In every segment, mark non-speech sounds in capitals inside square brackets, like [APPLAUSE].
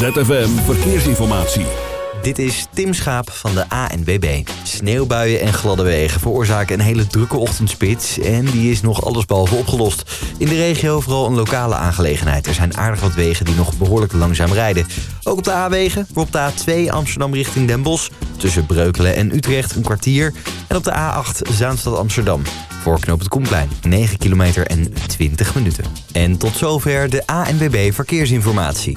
ZFM Verkeersinformatie. Dit is Tim Schaap van de ANBB. Sneeuwbuien en gladde wegen veroorzaken een hele drukke ochtendspits... en die is nog allesbehalve opgelost. In de regio vooral een lokale aangelegenheid. Er zijn aardig wat wegen die nog behoorlijk langzaam rijden. Ook op de A-wegen, op de A2 Amsterdam richting Den Bosch... tussen Breukelen en Utrecht een kwartier... en op de A8 Zaanstad Amsterdam. Voor knoop het Koenplein, 9 kilometer en 20 minuten. En tot zover de ANWB Verkeersinformatie.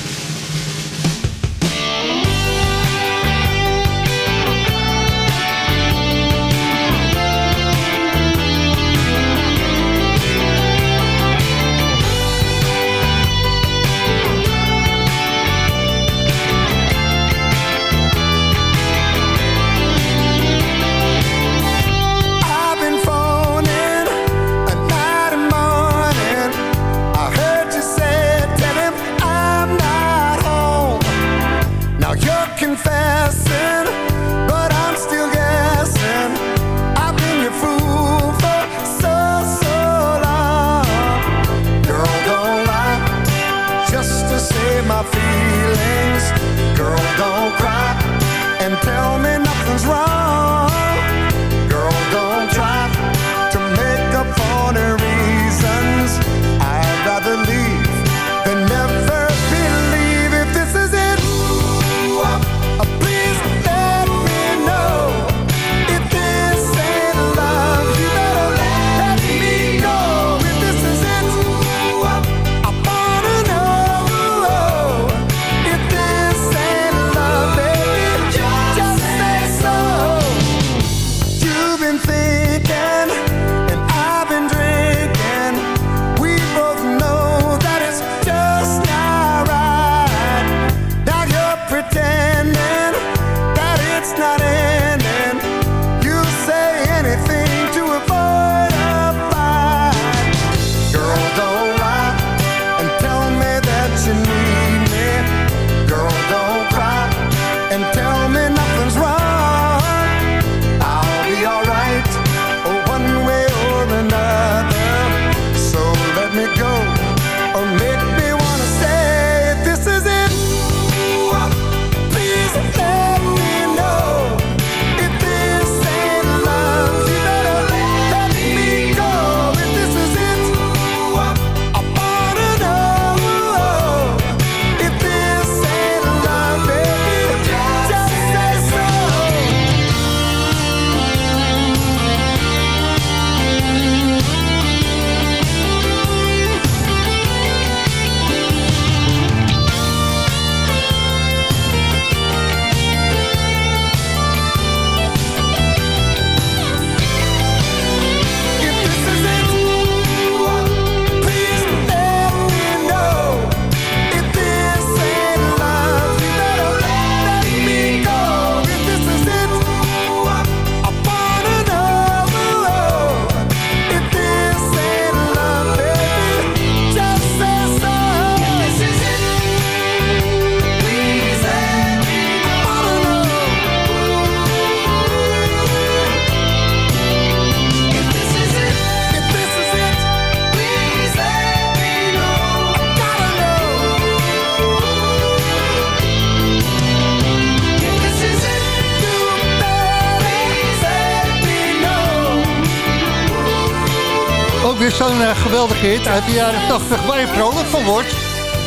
Uit de jaren 80 waar je vrolijk van wordt.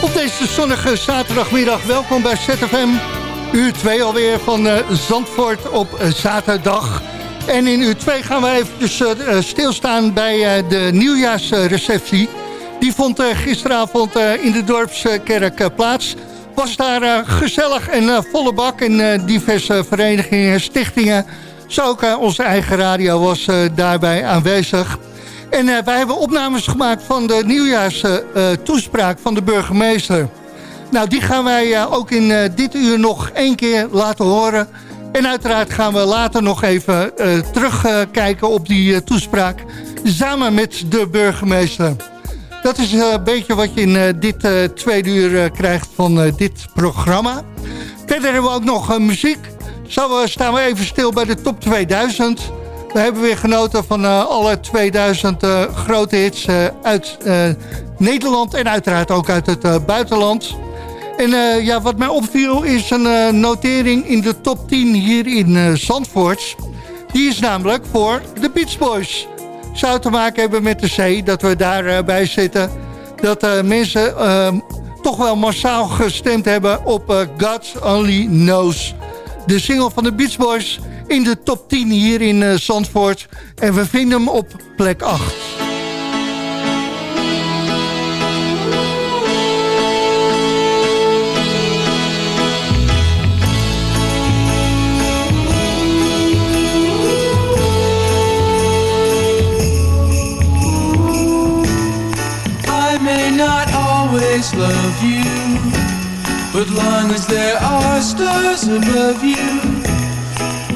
Op deze zonnige zaterdagmiddag. Welkom bij ZFM. Uur 2 alweer van eh, Zandvoort op eh, zaterdag. En in uur 2 gaan we even uh, stilstaan bij eh, de nieuwjaarsreceptie. Die vond eh, gisteravond eh, in de dorpskerk eh, plaats. was daar gezellig en volle bak in diverse verenigingen en stichtingen. Zo ook onze eigen radio was daarbij aanwezig. En wij hebben opnames gemaakt van de nieuwjaarstoespraak van de burgemeester. Nou, die gaan wij ook in dit uur nog één keer laten horen... En uiteraard gaan we later nog even terugkijken op die toespraak... samen met de burgemeester. Dat is een beetje wat je in dit tweede uur krijgt van dit programma. Verder hebben we ook nog muziek. Zo staan we even stil bij de top 2000. We hebben weer genoten van alle 2000 grote hits uit Nederland... en uiteraard ook uit het buitenland... En ja, wat mij opviel is een notering in de top 10 hier in Zandvoort. Die is namelijk voor de Beach Boys. Zou te maken hebben met de C, dat we daarbij zitten. Dat mensen ehm, toch wel massaal gestemd hebben op God Only Knows. De single van de Beach Boys in de top 10 hier in Zandvoort. En we vinden hem op plek 8. always love you. But long as there are stars above you,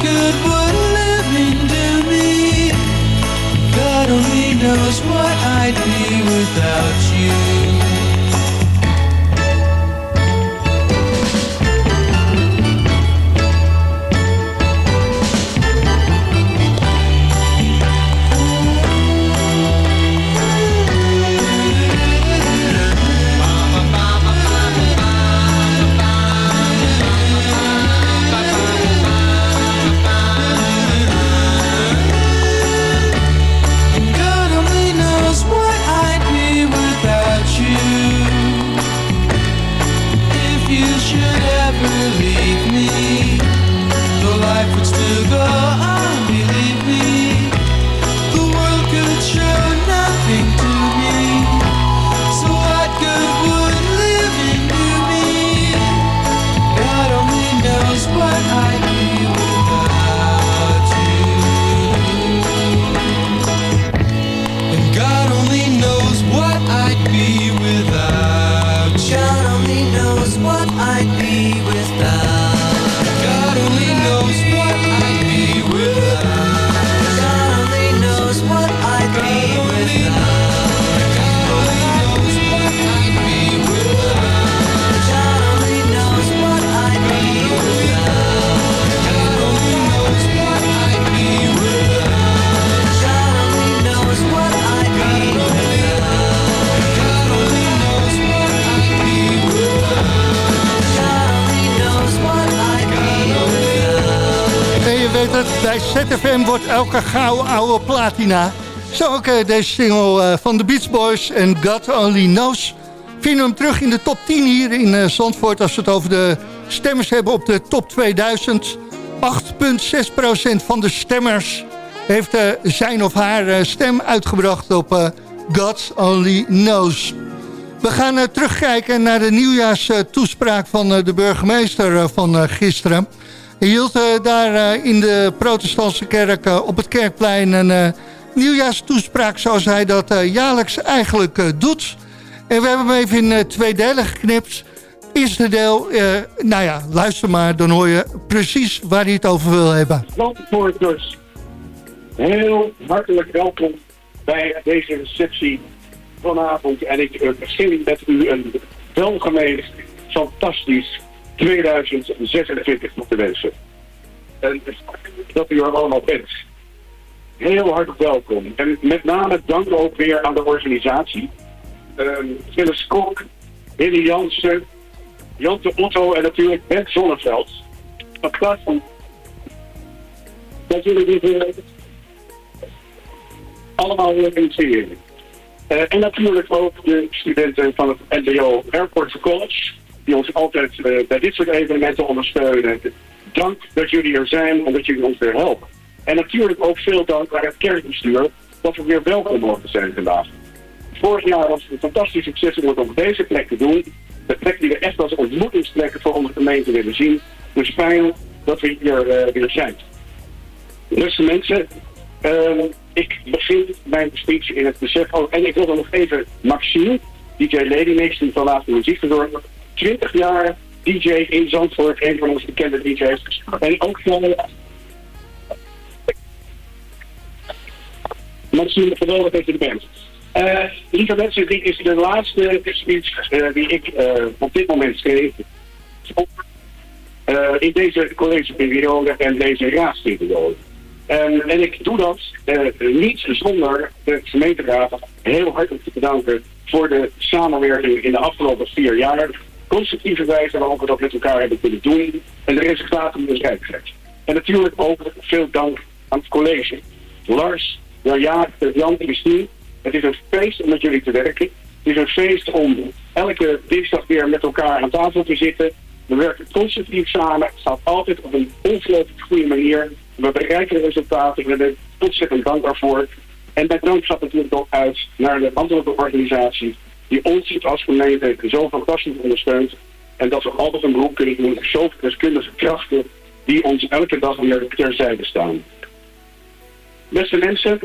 good would living do me? God only knows what I'd be without you. Zo ook deze single uh, van de Beach Boys en God Only Knows. Vinden hem terug in de top 10 hier in uh, Zandvoort... als we het over de stemmers hebben op de top 2000. 8,6% van de stemmers heeft zijn of haar stem uitgebracht op God Only Knows. We gaan terugkijken naar de nieuwjaarstoespraak van de burgemeester van gisteren... Hij hield uh, daar uh, in de protestantse kerk uh, op het Kerkplein een nieuwjaarstoespraak zoals hij dat jaarlijks eigenlijk doet. En we hebben hem even in twee delen geknipt. Eerste deel, nou ja, luister maar, dan hoor je precies waar hij het over wil hebben. dus heel hartelijk welkom bij deze receptie vanavond. En ik begin met u een welgemeend, fantastisch 2026 moeten wensen. En dat u er allemaal bent. Heel hartelijk welkom. En met name dank ook weer aan de organisatie. Um, Phyllis Kok, Hilly Jansen, Jan de Otto en natuurlijk Bert Zonneveld. Applaus van dat jullie dit uh, allemaal organiseren. Uh, en natuurlijk ook de studenten van het NBO Airport College, die ons altijd uh, bij dit soort evenementen ondersteunen. Dank dat jullie er zijn en dat jullie ons weer helpen. En natuurlijk ook veel dank aan het kerkbestuur dat we weer welkom mogen zijn vandaag. Vorig jaar was het een fantastisch succes om het op deze plek te doen. De plek die we echt als ontmoetingsplek voor onze gemeente willen zien. Dus fijn dat we hier uh, weer zijn. Beste mensen, uh, ik begin mijn speech in het besef. Oh, en ik wil dan nog even Maxime, DJ Ladymax, die van laatste muziek verzorgen. 20 jaar DJ in Zandvoort, een van onze bekende DJ's. En ook van. Maxime, geweldig dat je er bent. Uh, lieve mensen, dit is de laatste speech die ik uh, op dit moment schreef. in deze collegeperiode en deze raadsperiode. En ik doe dat niet zonder de gemeenteraad heel hartelijk te bedanken voor de samenwerking in de afgelopen vier jaar. Constructieve wijze waarop we dat met elkaar hebben kunnen doen en de resultaten we bereikt En natuurlijk ook veel dank aan het college. Lars, Jan, Jan, Christine, het is een feest om met jullie te werken. Het is een feest om elke dinsdag weer met elkaar aan tafel te zitten. We werken constructief samen. Het staat altijd op een ongelooflijk goede manier. We bereiken resultaten. We zijn ontzettend dank daarvoor. En met dank gaat natuurlijk ook uit naar de andere organisatie die ons als gemeente zo fantastisch ondersteunt. En dat we altijd een beroep kunnen doen op zoveel deskundige krachten die ons elke dag weer terzijde staan. Beste mensen,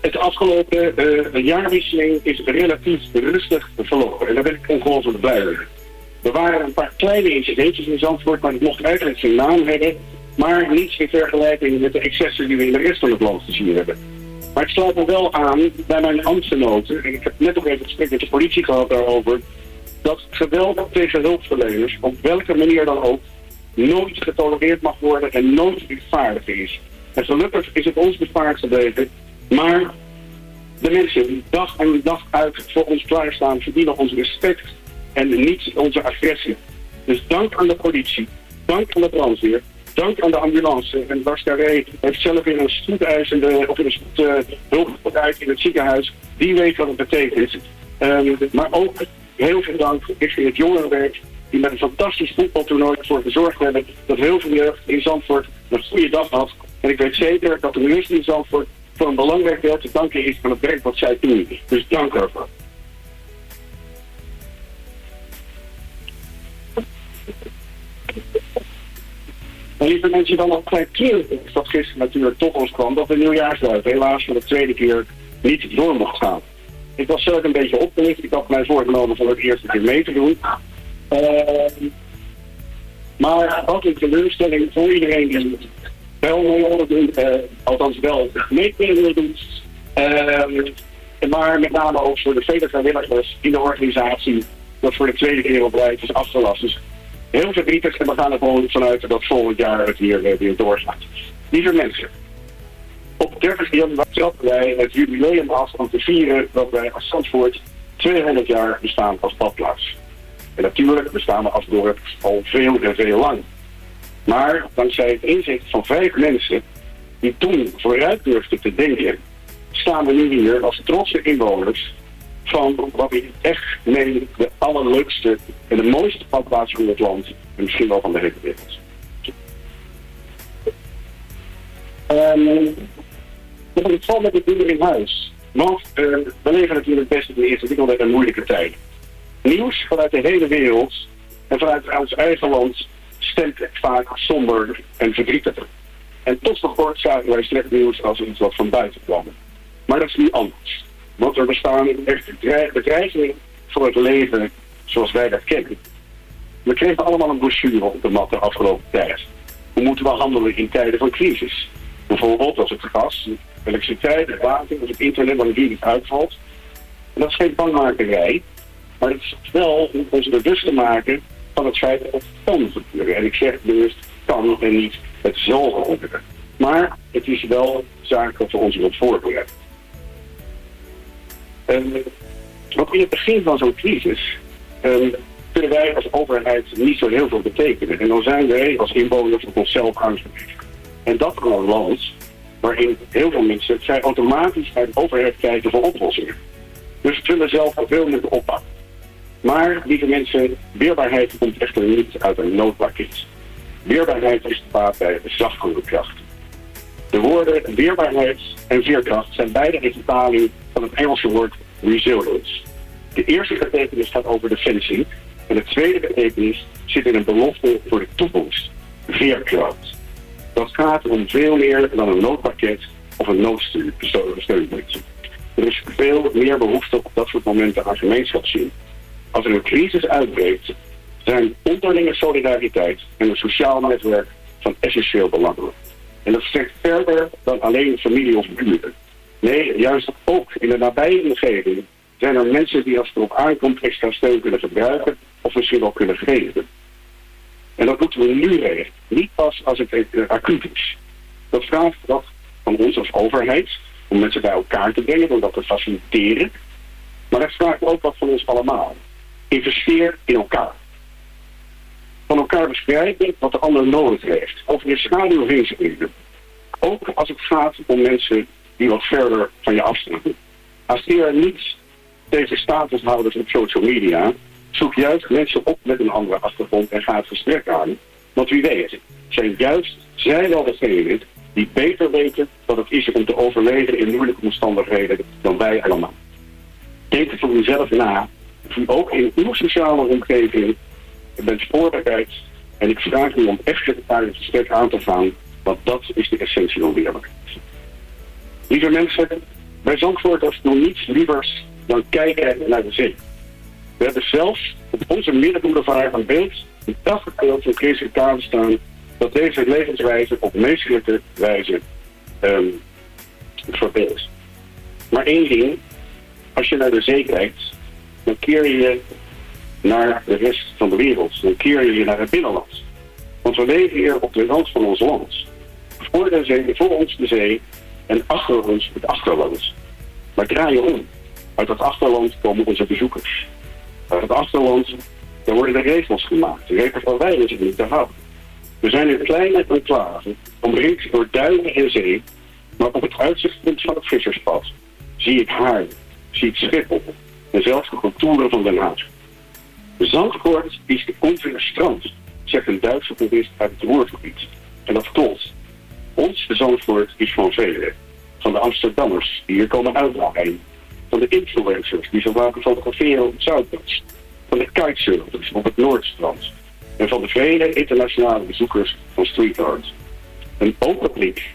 het afgelopen uh, jaarwisseling is relatief rustig verlopen. En daar ben ik ongelooflijk blij mee. Er waren een paar kleine incidentjes in Zandvoort, maar het mocht eigenlijk zijn naam hebben. Maar niets in vergelijking met de excessen die we in de rest van het land gezien hebben. Maar ik sluit me wel aan bij mijn ambtsgenoten. En ik heb net ook even gesprek met de politie gehad daarover. Dat geweld tegen hulpverleners, op welke manier dan ook, nooit getolereerd mag worden en nooit rechtvaardig is. En gelukkig is het ons bespaard gebleven maar de mensen die dag en dag uit voor ons klaarstaan, verdienen ons respect en niet onze agressie. Dus dank aan de politie, dank aan de brandweer, dank aan de ambulance. En Bas Carré heeft zelf in een spoedeisende, of in een spoed, uh, hulp in het ziekenhuis. Die weet wat het betekent. Um, maar ook heel veel dank voor het jongerenwerk die met een fantastisch voetbaltoernooi ervoor gezorgd hebben dat heel veel jeugd in Zandvoort een goede dag had. En ik weet zeker dat de minister in Zandvoort voor een belangrijk deel te danken is van het werk wat zij doen. Dus dank daarvoor. En lieve mensen, dan klein keer dat gisteren natuurlijk toch ons kwam dat de nieuwjaarsduif helaas voor de tweede keer niet door mocht gaan. Ik was zelf een beetje opgelicht. Ik had mij voorgenomen voor het eerste keer mee te doen. Uh, maar wat een teleurstelling voor iedereen die wel mee doen, uh, althans wel mee willen doen. Uh, maar met name ook voor de vele vrijwilligers in de organisatie dat voor de tweede keer op rij is afgelast. Dus heel verdrietig en we gaan er gewoon vanuit dat volgend jaar het hier uh, weer doorgaat. Lieve mensen, op 30 januari trappen wij het jubileum af om te vieren dat wij als Zandvoort 200 jaar bestaan als badplaats. En natuurlijk bestaan we als dorp al veel en veel lang. Maar dankzij het inzicht van vijf mensen die toen vooruit durfden te denken, staan we nu hier als trotse inwoners van wat ik echt meen de allerleukste en de mooiste badplaats van het land en misschien wel van de hele wereld. Um, het valt met de dingen in huis. Want uh, we leven natuurlijk best in de eerste wereld een moeilijke tijd. Nieuws vanuit de hele wereld en vanuit ons eigen land stemt vaak somber en verdrietig. En tot voor kort zagen wij slecht nieuws als iets wat van buiten kwam. Maar dat is nu anders. Want er bestaan echt bedreigingen voor het leven zoals wij dat kennen. We kregen allemaal een brochure op de mat de afgelopen tijd. Hoe moeten we handelen in tijden van crisis? Bijvoorbeeld als het gas, elektriciteit, water, als het internet wanneer die niet uitvalt. En dat is geen bangmakerij, maar het is wel om ons bewust te maken van het feit dat het kan gebeuren. En ik zeg bewust kan en niet het zal gebeuren. Maar het is wel zaak dat we ons erop voorbereiden. En wat in het begin van zo'n crisis, um, kunnen wij als overheid niet zo heel veel betekenen. En dan zijn wij als inwoners op onszelf aangewezen. En dat in een land waarin heel veel mensen vrij automatisch naar de overheid kijken voor oplossingen. Dus we zullen zelf veel moeten oppakken. Maar, lieve mensen, weerbaarheid komt echter niet uit een noodpakket. Weerbaarheid is gebaat bij zachtere kracht. De woorden weerbaarheid en veerkracht zijn beide vertaling van het Engelse woord resilience. De eerste betekenis gaat over defensie en de tweede betekenis zit in een belofte voor de toekomst, veerkracht. Dat gaat om veel meer dan een noodpakket of een noodsteunpuntje. Er is veel meer behoefte op dat soort momenten aan gemeenschapszin. Als er een crisis uitbreekt, zijn onderlinge solidariteit en een sociaal netwerk van essentieel belang. En dat strekt verder dan alleen familie of buren. Nee, juist ook in de nabije omgeving zijn er mensen die als het erop aankomt extra steun kunnen gebruiken of misschien wel kunnen geven. En dat moeten we nu regelen, niet pas als het uh, acuut is. Dat vraagt wat van ons als overheid, om mensen bij elkaar te brengen, om dat te faciliteren. Maar dat vraagt ook wat van ons allemaal. Investeer in elkaar. Van elkaar bespreken wat de ander nodig heeft. Over je schaduw heen. Ook als het gaat om mensen die wat verder van je afstaan. Acceer niet tegen statushouders op social media. Zoek juist mensen op met een andere achtergrond en ga het gesprek aan. Want wie weet, zijn juist zij wel degenen die beter weten wat het is om te overleven in moeilijke omstandigheden dan wij allemaal. Denk voor uzelf na, of ook in uw sociale omgeving bent voorbereid. En ik vraag u om echt het gesprek aan te gaan, want dat is de essentie van weerbaarheid. Lieve mensen, bij Zandvoorters doen niets lievers dan kijken naar de zee. We hebben zelfs op onze middenboulevard een beeld, een dagbeeld van Chris Kaan staan, dat deze levenswijze op menselijke wijze um, verbeeldt. Maar één ding, als je naar de zee kijkt, dan keer je naar de rest van de wereld. Dan keer je naar het binnenland. Want we leven hier op de rand van ons land. Voor, de zee, voor ons de zee en achter ons het achterland. Maar draai je om. Uit dat achterland komen onze bezoekers. Uit het achterland daar worden de regels gemaakt. De regels van wij zich niet te houden. We zijn een kleine enclave, omringd door duinen en zee. Maar op het uitzichtpunt van het visserspad zie ik haar, zie ik Schiphol en zelfs de contouren van Den Haag. Zandvoort is de onvele strand, zegt een Duitse toerist uit het Roergebied. En dat klopt. Ons Zandvoort is van velen. Van de Amsterdammers die hier komen uitdraaien. Van de influencers die zo vaak fotograferen op het Zuidwest. Van de kitesurfers op het Noordstrand. En van de vele internationale bezoekers van street art. Een open blik,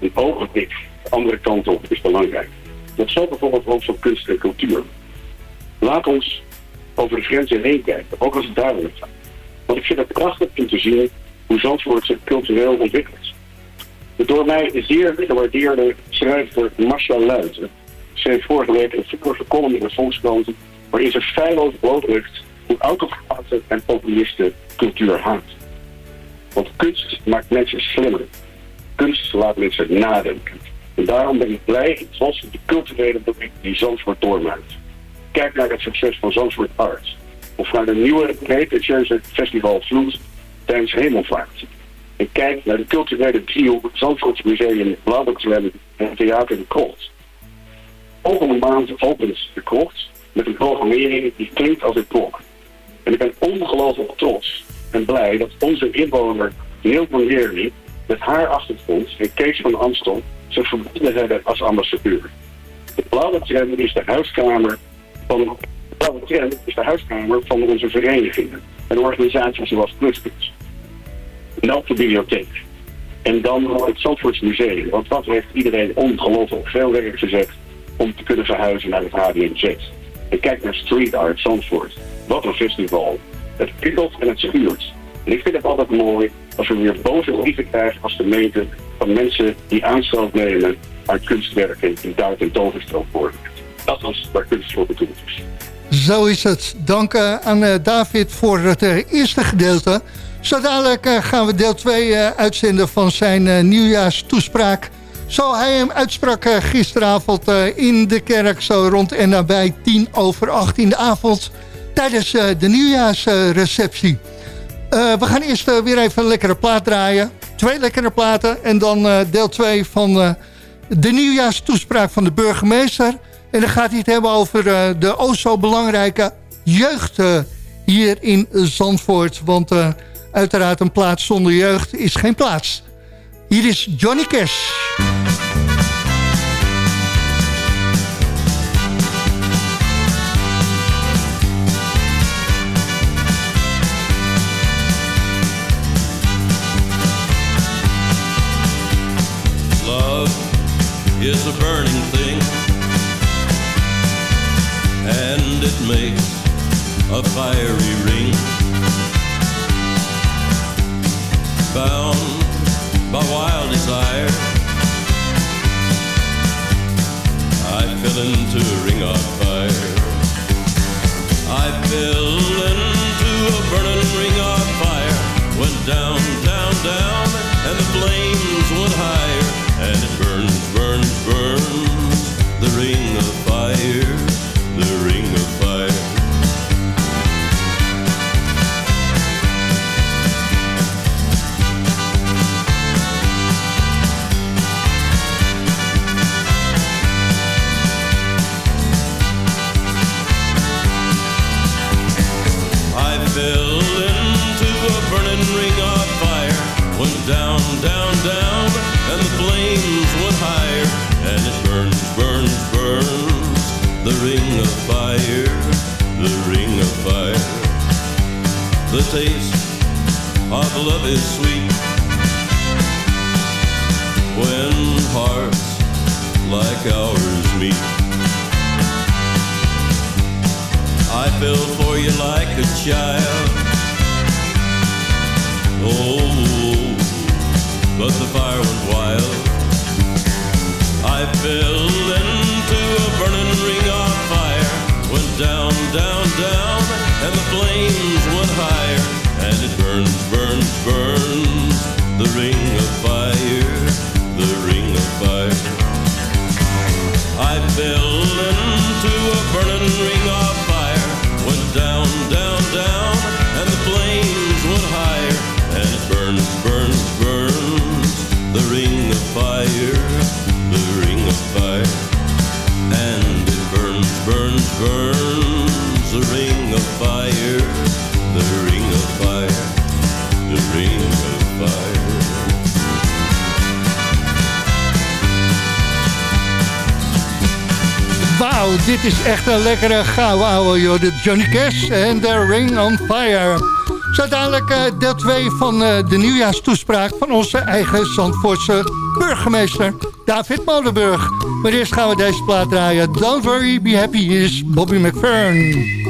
een open blik de andere kant op is belangrijk. Dat zal bijvoorbeeld ook van kunst en cultuur. Laat ons over de grenzen heen kijken, ook als het duidelijk is. Want ik vind het prachtig om te zien hoe Zandvoort zich cultureel ontwikkelt. De door mij zeer gewaardeerde schrijver Marcia Luiten schreef vorige week een superse column in de Volkskrant waarin ze feilloos blootdrukt hoe autocraten en populisten cultuur haat. Want kunst maakt mensen slimmer. Kunst laat mensen nadenken. En daarom ben ik blij en trots op de culturele beweging die Zandvoort doormaakt. Kijk naar het succes van Zandvoort Arts. Of naar de nieuwe pretentieuze festival Vloed tijdens Hemelvaart. En kijk naar de culturele trio Zandvoorts Museum Blauwbakswem en Theater de Krocht. Volgende maand opent de Krocht met een programmering die klinkt als een klok. En ik ben ongelooflijk trots en blij dat onze inwoner Neil van Leerly met haar achtergrond en Kees van Amstel zich verbonden hebben als ambassadeur. De Blauwe Tram is de huiskamer van Blauwe Tram is de huiskamer van onze verenigingen en organisaties zoals Pluspunt. En de bibliotheek. En dan het Zandvoorts Museum, want dat heeft iedereen ongelooflijk veel werk gezet om te kunnen verhuizen naar het HDMZ. En kijk naar Street Art Zandvoort. Wat een festival. Het prikkelt en het schuurt. En ik vind het altijd mooi als we weer boze brieven krijgen als gemeente van mensen die aanstoot nemen uit kunstwerken die daar tentoongesteld worden. Dat was waar kunst voor bedoeld is. Zo is het. Dank uh, aan uh, David voor het uh, eerste gedeelte. Zo dadelijk gaan we deel 2 uitzenden van zijn nieuwjaarstoespraak. Zo hij hem uitsprak gisteravond in de kerk, zo rond en nabij tien over acht in de avond tijdens eh, de nieuwjaarsreceptie. We gaan eerst weer even een lekkere plaat draaien. Twee lekkere platen en dan deel 2 van de nieuwjaarstoespraak van de burgemeester. En dan gaat hij het hebben over de o zo belangrijke jeugd hier in Zandvoort. Want uiteraard een plaats zonder jeugd is geen plaats. Hier is Johnny Cash. Is a burning it makes a fiery ring Bound by wild desire. I fell into a ring of fire. I fell into a burning ring of fire. Went down, down, taste of love is sweet when hearts like ours meet. I fell for you like a child. Oh, but the fire went wild. I fell dit is echt een lekkere gouden joh. De Johnny Cash en The Ring on Fire. Zo uiteindelijk uh, deel 2 van uh, de nieuwjaarstoespraak... van onze eigen Zandvoortse burgemeester David Molenburg. Maar eerst gaan we deze plaat draaien. Don't worry, be happy, is Bobby McFerrin.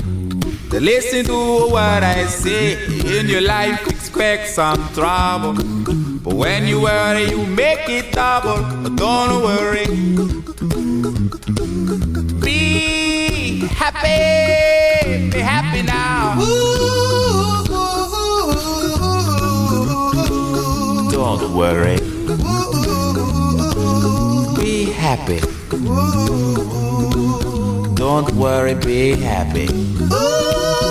Listen to what I say. In your life, expect some trouble. But when you worry, you make it double. Don't worry. Be happy. Be happy now. Don't worry. Be happy. Don't worry, be happy.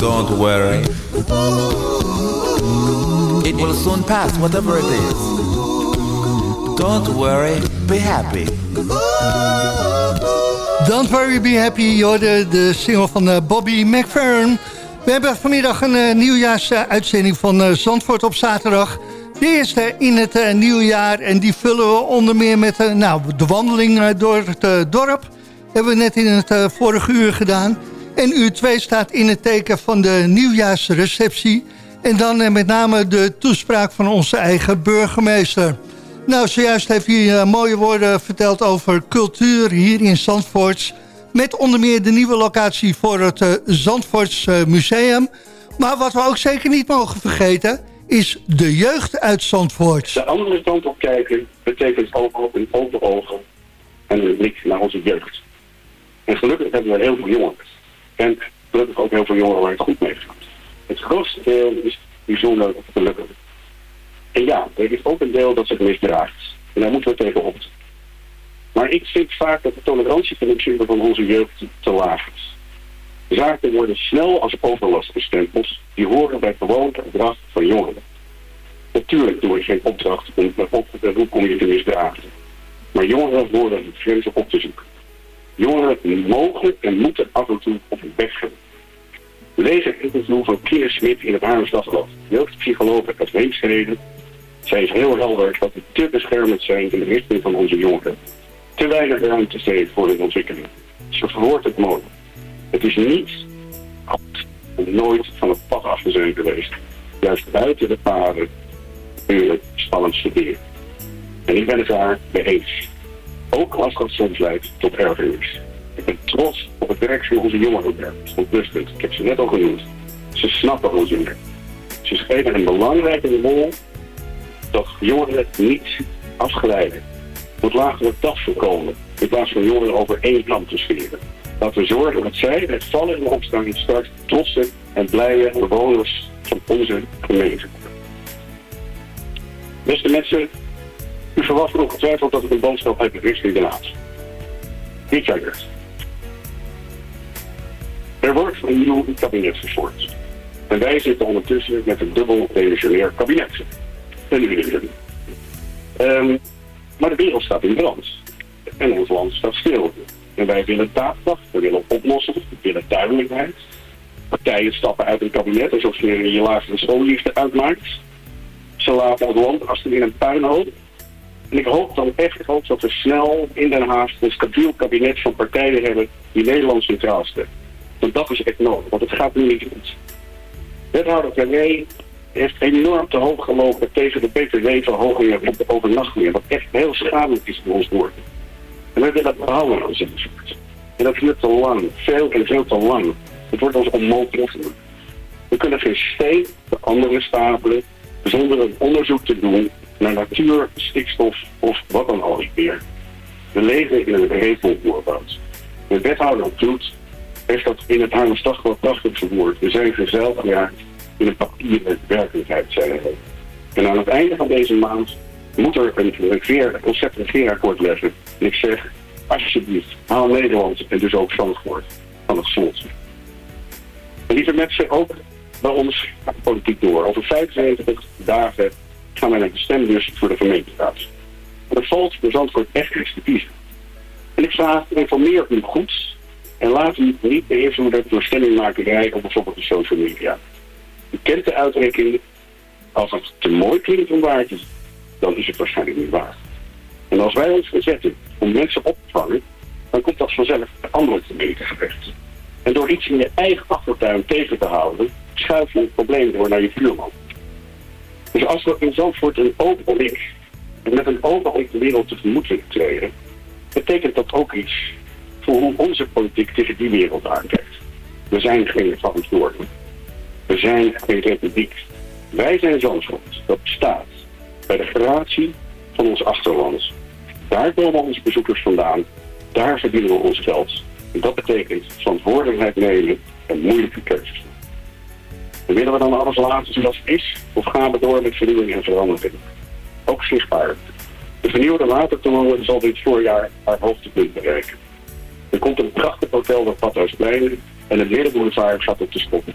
Don't worry. It will soon pass, whatever it is. Don't worry, be happy. Don't worry, be happy. Je hoorde de single van eh, Bobby McFerrin. We hebben vanmiddag een uh, nieuwjaarsuitzending van uh, Zandvoort op zaterdag. De eerste in het nieuwjaar. En die vullen we onder meer met nou, de wandeling door het dorp. Hebben we net in het vorige uur gedaan. En uur 2 staat in het teken van de nieuwjaarsreceptie. En dan met name de toespraak van onze eigen burgemeester. Nou, zojuist heeft hij mooie woorden verteld over cultuur hier in Zandvoort... Met onder meer de nieuwe locatie voor het uh, Zandvoorts Museum. Maar wat we ook zeker niet mogen vergeten... is de jeugd uit Zandvoort. De andere kant op kijken betekent ook open ogen... en een blik naar onze jeugd. En gelukkig hebben we heel veel jongeren. En gelukkig ook heel veel jongeren waar het goed mee gaat. Het grootste deel is bijzonder gelukkig. En ja, er is ook een deel dat zich misdraagt. En daar moeten we tegen op. Maar ik vind vaak dat de tolerantiefactuur van onze jeugd te laag is. Zaken worden snel als overlast bestempeld. Die horen bij gewoon gedrag van jongeren. Natuurlijk doe ik geen opdracht om op hoe kom je te misdragen. Maar jongeren worden het grenzen op te zoeken. Jongeren mogen en moeten af en toe op hun bek gaan. Lees het interview van Kier Smit in het Haarlems Dagblad. Jeugdpsycholoog uit Weemsgereden. Zij is heel helder dat we te beschermend zijn in de richting van onze jongeren te weinig ruimte geeft voor hun ontwikkeling. Ze verwoordt het mooi. Het is niet goed en nooit van het pad af te zijn geweest. Juist buiten de paden kun je spannend studeren. En ik ben het daar mee eens. Ook als dat soms leidt tot ergernis. Ik ben trots op het werk van onze jongeren van Pluspunt. Ik heb ze net al genoemd. Ze snappen ons meer. Ze spelen een belangrijke rol dat jongeren niet afgeleiden moet lagere dag voorkomen. In plaats van jongeren over één plan te scheren. Laten we zorgen dat zij met vallen en opstaan straks trotse en blije bewoners van onze gemeente. Beste mensen, u verwacht ongetwijfeld dat ik een boodschap heb richting de laatste. Dit jaar Er wordt een nieuw kabinet gevormd. En wij zitten ondertussen met een dubbel demissionair kabinet. En nu Ehm Maar de wereld staat in brand. En ons land staat stil. En wij willen daadkracht, we willen oplossingen, we willen duidelijkheid. Partijen stappen uit een kabinet alsof je je laatste schoolliefde uitmaakt. Ze laten het land achter in een puinhoop. En ik hoop dan echt ook dat we snel in Den Haag een stabiel kabinet van partijen hebben die Nederland centraal stellen. Want dat is echt nodig, want het gaat nu niet goed. Wethouder Carré heeft enorm te hoog gelopen tegen de btw-verhogingen op de overnachtingen. Wat echt heel schadelijk is voor ons dorp. En wij willen dat behouden als het En dat duurt te lang, veel en veel te lang. Het wordt ons onmogelijk. We kunnen geen steen de andere stapelen zonder een onderzoek te doen natuur, stikstof of wat dan niet meer. We leven in een regelvoorboud. De wethouder Doet heeft dat in het Haarlems Dagblad prachtig verwoord. We zijn geraakt in een papieren werkelijkheid, zei hij. En aan het einde van deze maand moet er een, regeer, concept regeerakkoord leggen. En ik zeg, alsjeblieft, haal Nederland en dus ook Zandvoort van het slot. En lieve mensen, ook bij ons gaat de politiek door. Over 75 dagen gaan wij naar de stembus voor de gemeenteraad. En er valt voor Zandvoort echt iets te kiezen. En ik vraag, informeer u goed en laat u niet beïnvloeden door stemmingmakerij op bijvoorbeeld de social media. U kent de uitdrukking, als het te mooi klinkt om waar te zijn, dan is het waarschijnlijk niet waar. En als wij ons verzetten om mensen op te vangen, dan komt dat vanzelf de andere gemeente gerecht. En door iets in je eigen achtertuin tegen te houden, schuif je het probleem door naar je buurman. Dus als we in Zandvoort een open blik en met een open blik de wereld tegemoet willen treden, betekent dat ook iets voor hoe onze politiek tegen die wereld aankijkt. We zijn geen verantwoordelijk. We zijn geen republiek. Wij zijn Zandvoort. Dat bestaat bij de gratie van ons achterland. Daar komen onze bezoekers vandaan. Daar verdienen we ons geld. En dat betekent verantwoordelijkheid nemen en moeilijke keuzes willen we dan alles laten zoals het is? Of gaan we door met vernieuwing en verandering? Ook zichtbaar. De vernieuwde watertoren zal dit voorjaar haar hoogtepunt bereiken. Er komt een prachtig hotel op Padhuisplein en het middenboulevard gaat op de stoppen.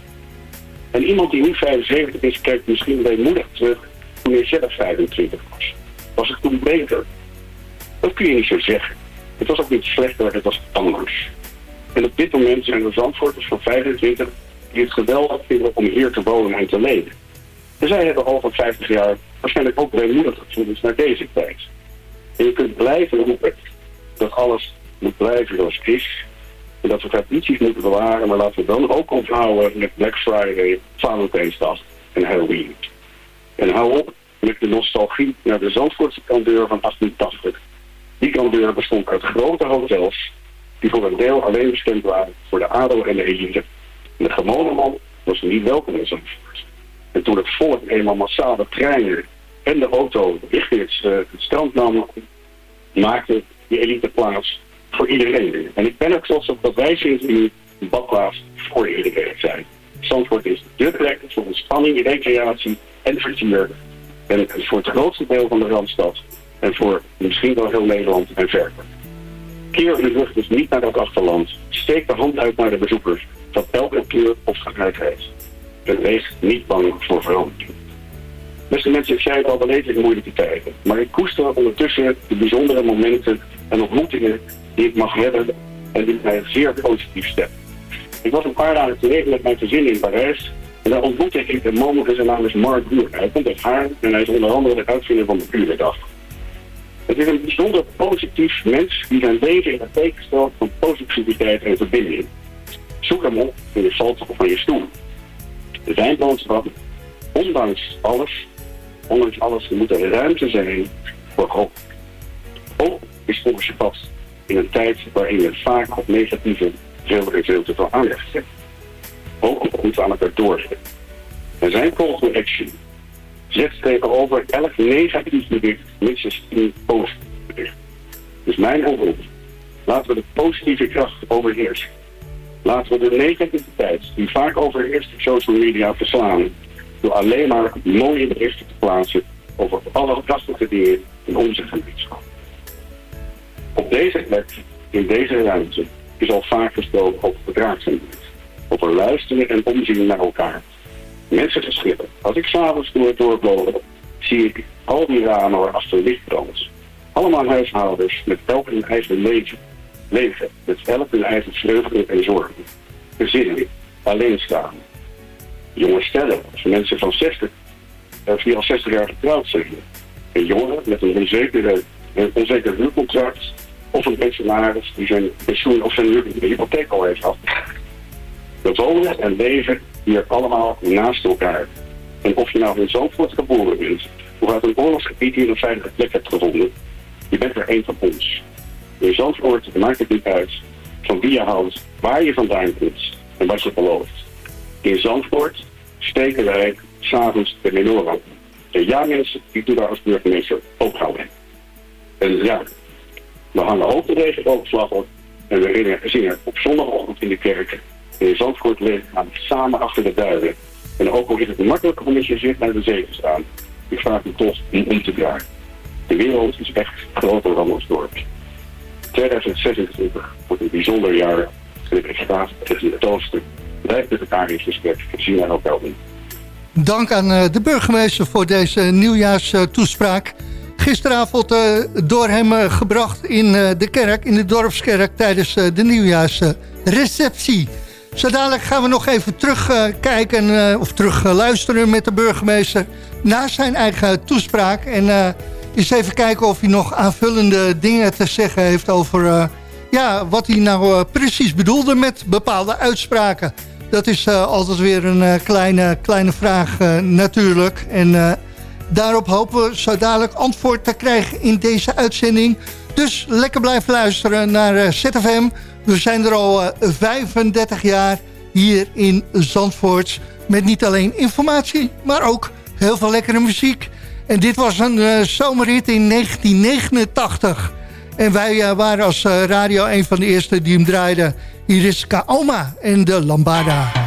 En iemand die nu 75 is, kijkt misschien weemoedig terug toen hij zelf 25 was. Was het toen beter? Dat kun je niet zo zeggen. Het was ook niet slechter, het was anders. En op dit moment zijn er Zandvoorters van 25 die het geweldig vinden om hier te wonen en te leven. En zij hebben van 50 jaar waarschijnlijk ook weemoedig gevoelens naar deze tijd. En je kunt blijven roepen dat alles moet blijven zoals het is. En dat we tradities moeten bewaren, maar laten we dan ook onthouden met Black Friday, Valentijnsdag en Halloween. En hou op met de nostalgie naar de Zandvoortse kandeur van 1880. Die kandeur bestond uit grote hotels die voor een deel alleen bestemd waren voor de adel en de elite. De gewone man was niet welkom in Zandvoort. En toen het volk eenmaal massaal de treinen en de auto richting het, uh, het strand nam, maakte die elite plaats voor iedereen. En ik ben ook trots op dat wij sinds nu een badplaats voor iedereen zijn. Zandvoort is de plek voor ontspanning, recreatie en vertier. En voor het grootste deel van de Randstad. En voor misschien wel heel Nederland en verder. Keer uw rug dus niet naar dat achterland. Steek de hand uit naar de bezoekers dat elke kleur of gelijk heeft. En wees niet bang voor verandering. Beste mensen, ik zei het al, we moeilijke tijden. Maar ik koester ondertussen de bijzondere momenten en ontmoetingen die ik mag hebben en die mij zeer positief stemmen. Ik was een paar dagen geleden met mijn gezin in Parijs en daar ontmoette ik een man, zijn naam is Mark Boer. Hij komt uit Haar en hij is onder andere de uitvinder van de Burendag. Het is een bijzonder positief mens die zijn leven in het teken van positiviteit en verbinding. Zoek hem op in de salto van je stoel. Zijn boodschap, ondanks alles, ondanks alles, moet er ruimte zijn voor hoop. Hoop is volgens je pad in een tijd waarin je vaak op negatieve veel en veel te veel aandacht hebt. Hoop moet aan elkaar doorzetten. En zijn to action zet tegenover elk negatief bericht minstens een positief bericht. Dus mijn oproep, laten we de positieve kracht overheersen. Laten we de negativiteit die vaak overheerst op social media verslaan. Door alleen maar mooie berichten te plaatsen over alle prachtige dingen in onze gemeenschap. Op deze plek, in deze ruimte, is al vaak gesproken over verdraagzaamheid. Over luisteren en omzien naar elkaar. Mensen verschillen. Als ik s'avonds door het dorp zie ik al die ramen waarachter licht brandt. Allemaal huishoudens met elk hun eigen leven. Leven, met elk hun eigen vreugden en zorgen. Gezinnen, alleen staan. Jonge stellen, als mensen van 60, of die al 60 jaar getrouwd zijn. Een jongen met een onzekere, een onzeker huurcontract of een pensionaris die zijn pensioen of zijn hypotheek al heeft afgegeven. We wonen en leven hier allemaal naast elkaar. En of je nou in Zandvoort geboren bent, of uit een oorlogsgebied hier een veilige plek hebt gevonden, je bent er één van ons. In Zandvoort maakt het niet uit van wie je houdt, waar je vandaan komt en wat je gelooft. In Zandvoort steken wij s'avonds de menorah. En ja mensen, die doen daar als burgemeester ook gauw in. En ja, we hangen ook de regenboogvlag op en we zingen op zondagochtend in de kerk. In Zandvoort gaan we samen achter de duinen. En ook al is het makkelijker om met je gezicht naar de zee te staan, ik vraag me toch om om te draaien. De wereld is echt groter dan ons dorp. 2026 wordt een bijzonder jaar. En ik graag het in het oosten. Blijf met elkaar in gesprek. En elkaar. Dank aan eh, de burgemeester voor deze nieuwjaarstoespraak. Gisteravond uh, door hem uh, gebracht in de kerk, in de dorpskerk... tijdens de nieuwjaarsreceptie. Zo dadelijk gaan we nog even terugkijken of terug luisteren met de burgemeester... naar zijn eigen toespraak. En eens even kijken of hij nog aanvullende dingen te zeggen heeft... over ja, wat hij nou precies bedoelde met bepaalde uitspraken. Dat is altijd weer een kleine, kleine vraag natuurlijk. En Daarop hopen we zo dadelijk antwoord te krijgen in deze uitzending. Dus lekker blijven luisteren naar ZFM. We zijn er al uh, 35 jaar hier in Zandvoort. Met niet alleen informatie, maar ook heel veel lekkere muziek. En dit was een uh, zomerhit in 1989. En wij waren als radio een van de eerste die hem draaiden. Hier is Kaoma en de Lambada.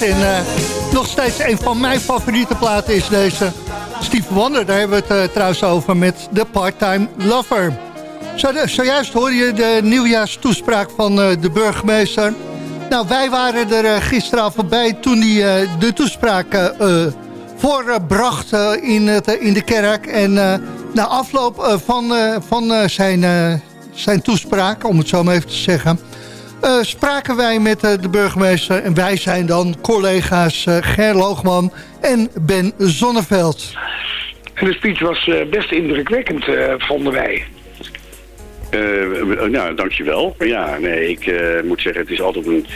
En eh, nog steeds een van mijn favoriete platen is deze. Steve Wonder, daar hebben we het eh, trouwens over met The Part-Time Lover. Zo, zojuist hoor je de nieuwjaarstoespraak van eh, de burgemeester. Nou, wij waren er gisteravond bij toen hij de toespraak voorbracht in, het, in de kerk. En na afloop van, van zijn, zijn toespraak, om het zo maar even te zeggen... spraken wij met de burgemeester en wij zijn dan collega's Ger Loogman en Ben Zonneveld. En de speech was best indrukwekkend, vonden wij. Uh, nou, dankjewel. Ja, nee, ik uh, moet zeggen, het is altijd een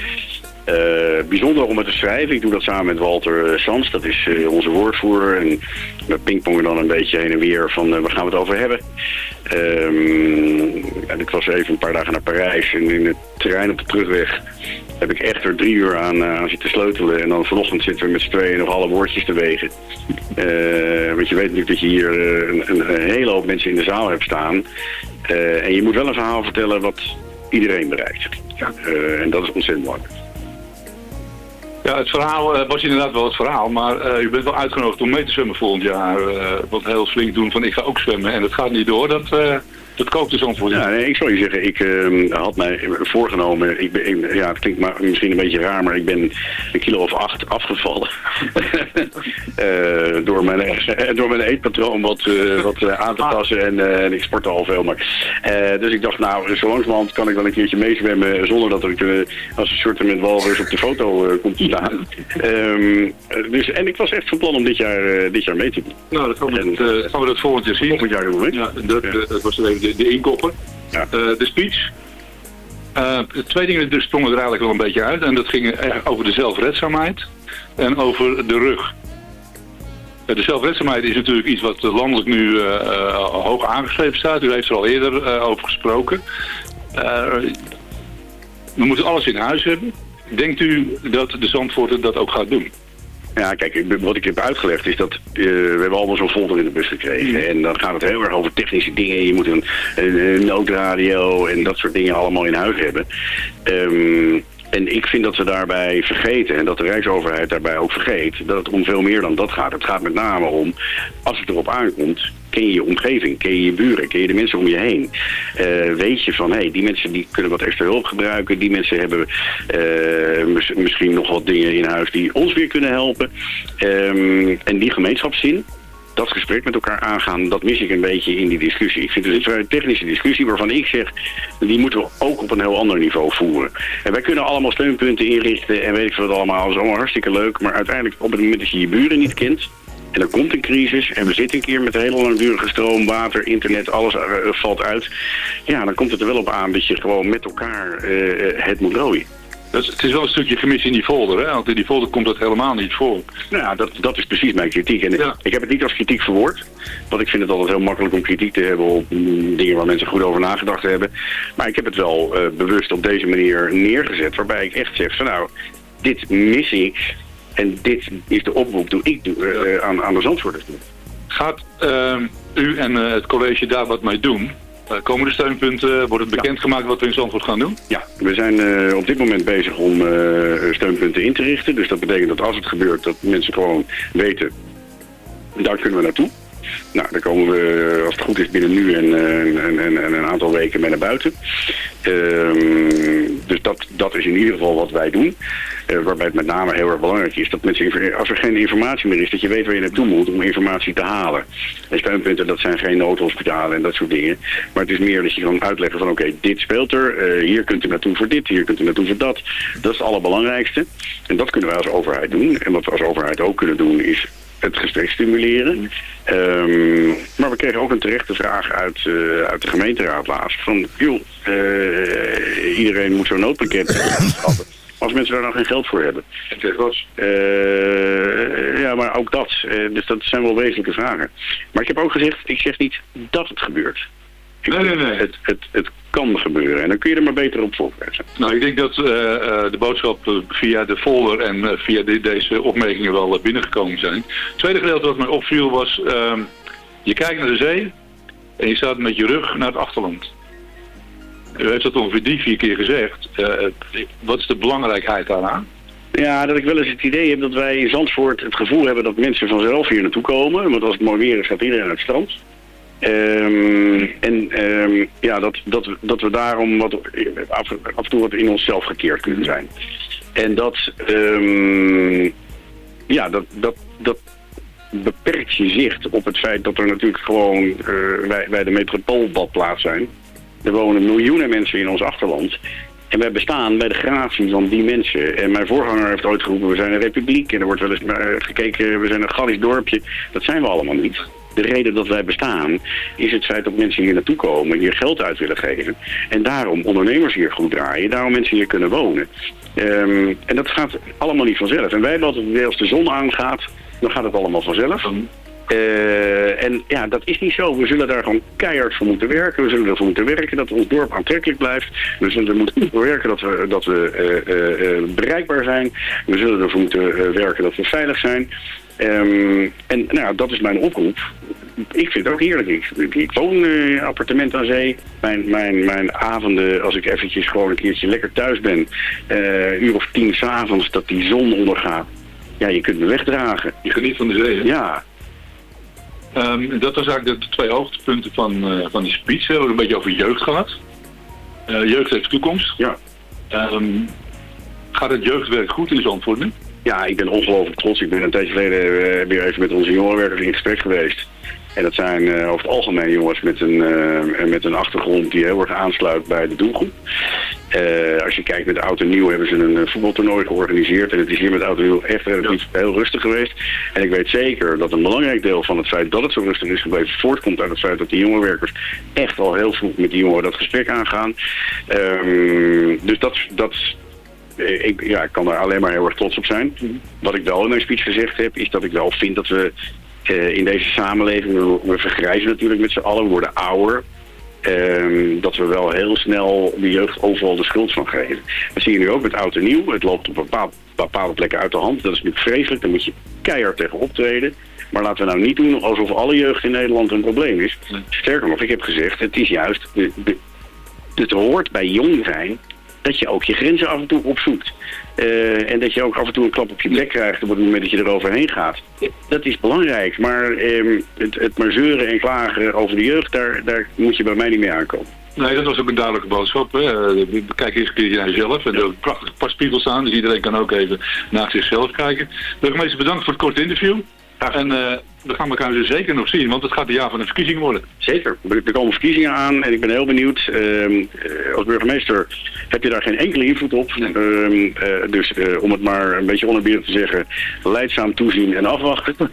uh, bijzonder om het te schrijven. Ik doe dat samen met Walter Sans, dat is onze woordvoerder. En we pingpongen dan een beetje heen en weer van waar gaan we het over hebben. Um, en ik was even een paar dagen naar Parijs en in het terrein op de terugweg heb ik echt er drie uur aan, aan zitten sleutelen. En dan vanochtend zitten we met z'n tweeën nog alle woordjes te wegen. want je weet natuurlijk dat je hier een, een hele hoop mensen in de zaal hebt staan. Uh, en je moet wel een verhaal vertellen wat iedereen bereikt. Ja. Uh, en dat is ontzettend belangrijk. Ja, het verhaal uh, was inderdaad wel het verhaal, maar u bent wel uitgenodigd om mee te zwemmen volgend jaar. wat heel flink doen van ik ga ook zwemmen en dat gaat niet door. Dat, dat koopt dus voor Ja, nee, ik zal je zeggen, ik uh, had mij voorgenomen, ik ben, ik, ja, het klinkt maar misschien een beetje raar, maar ik ben een kilo of acht afgevallen. uh, [LAUGHS] door, mijn, uh, door mijn eetpatroon wat, wat aan te passen en, en, ik sportte al veel. Maar, dus ik dacht, nou, zo langzamerhand kan ik wel een keertje meezwemmen zonder dat ik als een soort met walrus op de foto komt te staan. um, [LAUGHS] dus, en ik was echt van plan om dit jaar, dit jaar mee te doen. Nou, dat gaan we, en, het, gaan we dat volgend jaar zien. Volgend jaar doen we Ja, dat, ja. dat was even de, de inkopper. Ja. Uh, de speech. Uh, twee dingen dus sprongen er eigenlijk wel een beetje uit. En dat ging over de zelfredzaamheid en over de rug. Eh, de zelfredzaamheid is natuurlijk iets wat landelijk nu eh, eh, hoog aangeschreven staat. U heeft er al eerder eh, over gesproken. Eh, we moeten alles in huis hebben. Denkt u dat de Zandvoorter dat ook gaat doen? Ja, kijk, wat ik heb uitgelegd is dat eh, we hebben allemaal zo'n folder in de bus gekregen. En dan gaat het heel erg over technische dingen. Je moet een, een, een noodradio en dat soort dingen allemaal in huis hebben. Ehm, en ik vind dat we daarbij vergeten, en dat de Rijksoverheid daarbij ook vergeet, dat het om veel meer dan dat gaat. Het gaat met name om, als het erop aankomt, ken je je omgeving, ken je je buren, ken je de mensen om je heen. Eh, weet je van, hé, hey, die mensen die kunnen wat extra hulp gebruiken. Die mensen hebben eh, mis- misschien nog wat dingen in huis die ons weer kunnen helpen. Ehm, en die gemeenschapszin, dat gesprek met elkaar aangaan, dat mis ik een beetje in die discussie. Ik vind het een technische discussie waarvan ik zeg, die moeten we ook op een heel ander niveau voeren. En wij kunnen allemaal steunpunten inrichten en weet ik wat allemaal. Dat is allemaal hartstikke leuk, maar uiteindelijk op het moment dat je je buren niet kent, en er komt een crisis en we zitten een keer met een hele langdurige stroom, water, internet, alles eh, valt uit. Ja, dan komt het er wel op aan dat je gewoon met elkaar eh, eh, het moet rooien. Het is wel een stukje gemis in die folder, hè? want in die folder komt dat helemaal niet voor. Nou ja, dat, dat is precies mijn kritiek. En ik heb het niet als kritiek verwoord. Want ik vind het altijd heel makkelijk om kritiek te hebben op mm, dingen waar mensen goed over nagedacht hebben. Maar ik heb het wel eh, bewust op deze manier neergezet. Waarbij ik echt zeg van nou, dit mis ik. En dit is de oproep die ik doe, eh, aan, aan de Zandvoorters. Gaat ehm, u en eh, het college daar wat mee doen? Eh, komen de steunpunten, wordt het bekendgemaakt wat we in Zandvoort gaan doen? Ja, we zijn eh, op dit moment bezig om eh, steunpunten in te richten. Dus dat betekent dat als het gebeurt, dat mensen gewoon weten, daar kunnen we naartoe. Nou, daar komen we, als het goed is, binnen nu en, eh, en, en, en een aantal weken mee naar buiten. Ehm, dus dat, dat is in ieder geval wat wij doen. Eh, waarbij het met name heel erg belangrijk is dat mensen, als er geen informatie meer is, dat je weet waar je naartoe moet om informatie te halen. En steunpunten, dat zijn geen noodhospitalen en dat soort dingen. Maar het is meer dat je kan uitleggen van oké, dit speelt er, eh, hier kunt u naartoe voor dit, hier kunt u naartoe voor dat. Dat is het allerbelangrijkste. En dat kunnen wij als overheid doen. En wat we als overheid ook kunnen doen is het gesprek stimuleren. Ehm, maar we kregen ook een terechte vraag uit, eh, uit de gemeenteraad laatst. Van, joh, eh, iedereen moet zo'n noodpakket. [LAUGHS] Als mensen daar nou geen geld voor hebben. Eh, ja, maar ook dat. Eh, dus dat zijn wel wezenlijke vragen. Maar ik heb ook gezegd, ik zeg niet dat het gebeurt. Nee, nee, nee. Het, het, het kan gebeuren. En dan kun je er maar beter op voorbereiden. Nou, ik denk dat eh, eh, de boodschap eh, via de folder en via de- deze opmerkingen wel binnengekomen zijn. Het tweede gedeelte wat mij opviel was, ehm, je kijkt naar de zee en je staat met je rug naar het achterland. U heeft dat ongeveer drie, vier keer gezegd. Wat is de belangrijkheid daaraan? Ja, dat ik wel eens het idee heb dat wij in Zandvoort het gevoel hebben dat mensen vanzelf hier naartoe komen. Want als het mooi weer is, gaat iedereen naar het strand. Ehm, en ehm, ja, dat, dat, dat we daarom wat, af, af en toe wat in onszelf gekeerd kunnen zijn. En dat, ehm, ja, dat, dat, dat beperkt je zicht op het feit dat er natuurlijk gewoon eh, wij, wij de metropoolbadplaats zijn. Er wonen miljoenen mensen in ons achterland. En wij bestaan bij de gratie van die mensen. En mijn voorganger heeft ooit geroepen, we zijn een republiek. En er wordt wel eens eh, gekeken, we zijn een Gallisch dorpje. Dat zijn we allemaal niet. De reden dat wij bestaan is het feit dat mensen hier naartoe komen, hier geld uit willen geven. En daarom ondernemers hier goed draaien, daarom mensen hier kunnen wonen. Ehm, en dat gaat allemaal niet vanzelf. En wij hebben altijd het idee als de zon aangaat, dan gaat het allemaal vanzelf. Eh, en ja, dat is niet zo. We zullen daar gewoon keihard voor moeten werken. We zullen ervoor moeten werken dat ons dorp aantrekkelijk blijft. We zullen er moeten voor werken dat we, dat we eh, eh, bereikbaar zijn. We zullen ervoor moeten werken dat we veilig zijn. Ehm, en nou, dat is mijn oproep. Ik vind het ook heerlijk. Ik, woon een appartement aan zee. Mijn, mijn, mijn avonden, als ik eventjes gewoon een keertje lekker thuis ben, een uur of tien s'avonds, dat die zon ondergaat. Ja, je kunt me wegdragen. Je geniet van de zee, hè? Ja. Ehm, dat was eigenlijk de twee hoogtepunten van, eh, van die speech. We hebben een beetje over jeugd gehad. Eh, jeugd heeft toekomst. Ja. Ehm, gaat het jeugdwerk goed in Zandvoort nu? Ja, ik ben ongelooflijk trots. Ik ben een tijdje geleden eh, weer even met onze jongerenwerkers in gesprek geweest. En dat zijn eh, over het algemeen jongens met een, eh, met een achtergrond die heel erg aansluit bij de doelgroep. Als je kijkt met Oud en Nieuw hebben ze een voetbaltoernooi georganiseerd. En het is hier met Oud en Nieuw echt heel rustig geweest. En ik weet zeker dat een belangrijk deel van het feit dat het zo rustig is gebleven... voortkomt uit het feit dat die jongerenwerkers echt al heel vroeg met die jongeren dat gesprek aangaan. Ehm, dus dat, dat, ik, ja, ik kan daar alleen maar heel erg trots op zijn. Wat ik wel in mijn speech gezegd heb, is dat ik wel vind dat we eh, in deze samenleving, we, we vergrijzen natuurlijk met z'n allen, we worden ouder. Ehm, dat we wel heel snel de jeugd overal de schuld van geven. Dat zie je nu ook met oud en nieuw. Het loopt op bepaald, bepaalde plekken uit de hand. Dat is natuurlijk vreselijk. Daar moet je keihard tegen optreden. Maar laten we nou niet doen alsof alle jeugd in Nederland een probleem is. Sterker nog, ik heb gezegd, het is juist... De, de, het hoort bij jong zijn dat je ook je grenzen af en toe opzoekt. Eh, en dat je ook af en toe een klap op je bek krijgt op het moment dat je eroverheen gaat. Dat is belangrijk, maar ehm, het, het maar zeuren en klagen over de jeugd, daar, daar moet je bij mij niet mee aankomen. Nee, dat was ook een duidelijke boodschap. Hè. Eh, Kijk eens een keertje naar jezelf. En er een prachtige passpiegel staan, dus iedereen kan ook even naar zichzelf kijken. Burgemeester, bedankt voor het korte interview. En we gaan elkaar dus zeker nog zien, want het gaat een jaar van een verkiezing worden. Zeker. Er komen verkiezingen aan en ik ben heel benieuwd. Ehm, eh, als burgemeester heb je daar geen enkele invloed op. Ehm, eh, dus eh, om het maar een beetje onerbiedig te zeggen, leidzaam toezien en afwachten. [LAUGHS]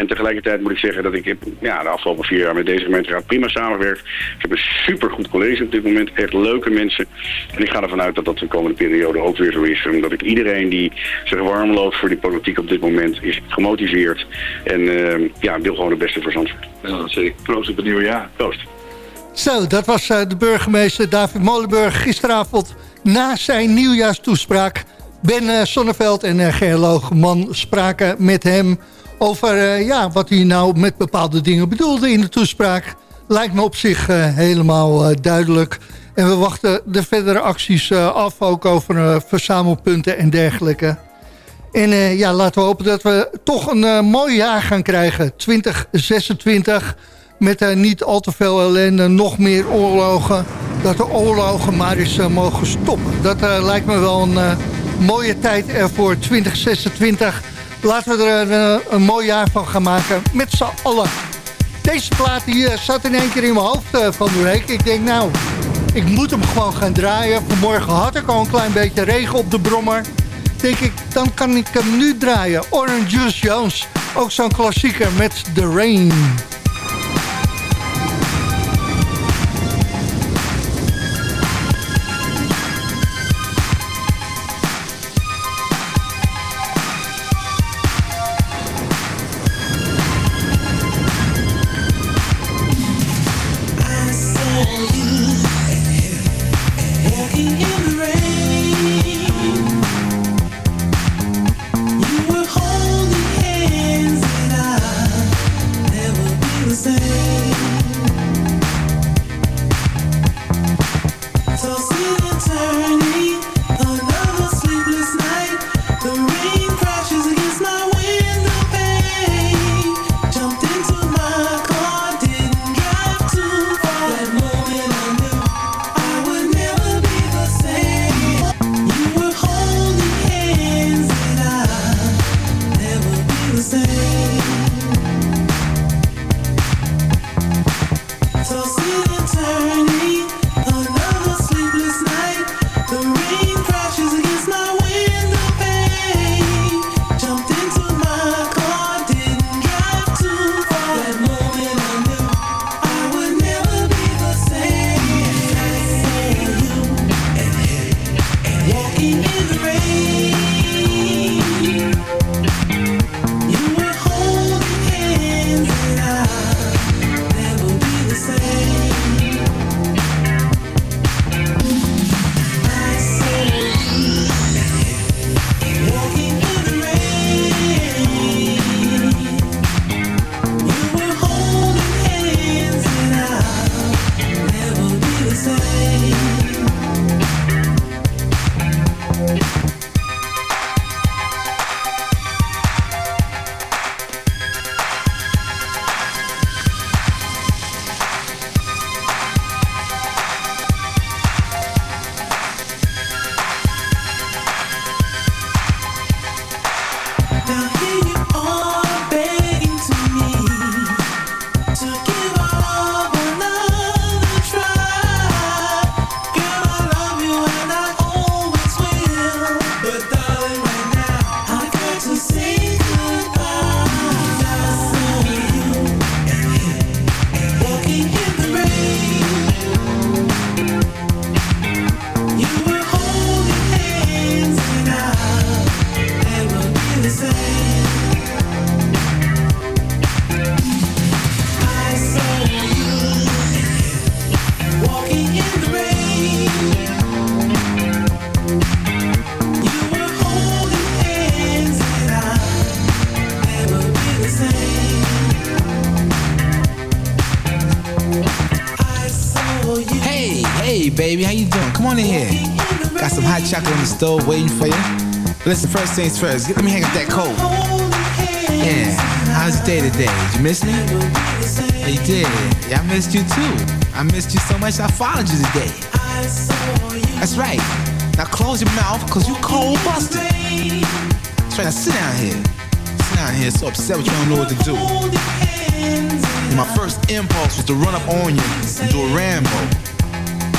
En tegelijkertijd moet ik zeggen dat ik heb, ja, de afgelopen vier jaar met deze gemeenteraad prima samengewerkt. Ik heb een supergoed college op dit moment, echt leuke mensen. En ik ga ervan uit dat dat de komende periode ook weer zo is. Omdat ik iedereen die zich warm loopt voor die politiek op dit moment is gemotiveerd. En ehm, ja, wil gewoon het beste voor Zandvoort. Ja, dat zeg ik. Proost op het nieuwe jaar. Proost. Zo, dat was eh, de burgemeester David Molenburg gisteravond na zijn nieuwjaarstoespraak. Ben uh, Sonneveld en uh, Gerloogman spraken met hem over eh, ja, wat hij nou met bepaalde dingen bedoelde in de toespraak. Lijkt me op zich eh, helemaal eh, duidelijk. En we wachten de verdere acties eh, af, ook over eh, verzamelpunten en dergelijke. En eh, ja, laten we hopen dat we toch een eh, mooi jaar gaan krijgen. 2026. Met eh, niet al te veel ellende, nog meer oorlogen. Dat de oorlogen maar eens mogen stoppen. Dat lijkt me wel een mooie tijd eh, voor 2026. Laten we er een mooi jaar van gaan maken. Met z'n allen. Deze plaat eh, zat in één keer in mijn hoofd van de week. Ik denk nou, ik moet hem gewoon gaan draaien. Vanmorgen had ik al een klein beetje regen op de brommer denk ik, dan kan ik hem nu draaien. Orange Juice Jones, ook zo'n klassieker met The Rain. Baby, how you doing? Come on in here. Got some hot chocolate on the stove waiting for you. Listen, first things first, let me hang up that coat. Yeah, how's your day today? Did you miss me? You did. Yeah, I missed you too. I missed you so much I followed you today. That's right. Now close your mouth, cause you cold busted. That's right, now sit down here. Sit down here, so upset with you, don't know what to do. My first impulse was to run up on you and do a Rambo.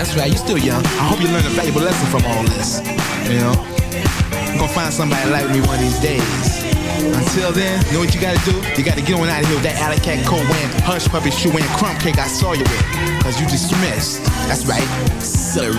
That's right, you still young. I hope you learn a valuable lesson from all this. You know? I'm gonna find somebody like me one of these days. Until then, you know what you gotta do? You gotta get on out of here with that alley cat coat wearing, hush puppy shoe wearing, crumb cake I saw you with. Cause you dismissed. That's right. Silly